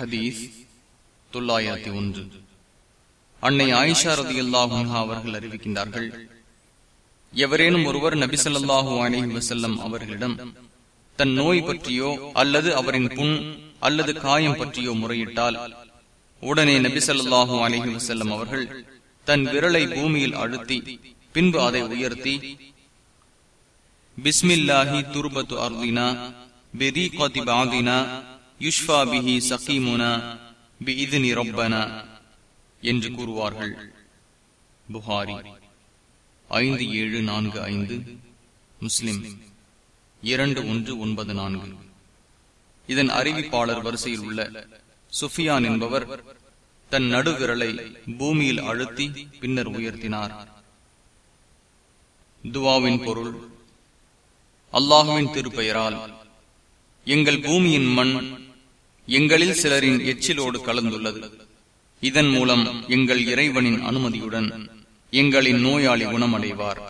ஹதீஸ் தொள்ளாயிரத்தி ஒன்று. அன்னை ஆயிஷா ரதி அல்லாஹா அவர்கள் அறிவிக்கின்றார்கள் எவரேனும் ஒருவர் நபிசல்லாஹு அலஹி வசல்லம் அவர்களிடம் தன் நோய் பற்றியோ அல்லது அவரின் புண் அல்லது காயம் பற்றியோ முறையிட்டால் உடனே நபிசல்லாஹு அலஹி வசல்லம் அவர்கள் தன் விரலை பூமியில் அழுத்தி பின்பு அதை உயர்த்தி பிஸ்மில்லாஹி துர்பத்து அர்தினா பெரி பாதினா யுஷ்பா பிஹி சகீமுனா பி இதுனி ரொப்பனா என்று கூறுவார்கள். புகாரி ஐந்து ஏழு நான்கு ஐந்து முஸ்லிம் இரண்டு ஒன்று ஒன்பது நான்கு. இதன் அறிவிப்பாளர் வரிசையில் உள்ள சுஃபியான் என்பவர் தன் நடுவிரலை பூமியில் அழுத்தி பின்னர் உயர்த்தினார். துவாவின் பொருள் அல்லாஹுவின் திருப்பெயரால் எங்கள் பூமியின் மண் எங்களில் சிலரின் எச்சிலோடு கலந்துள்ளது. இதன் மூலம் எங்கள் இறைவனின் அனுமதியுடன் எங்களின் நோயாளி குணமடைவார்.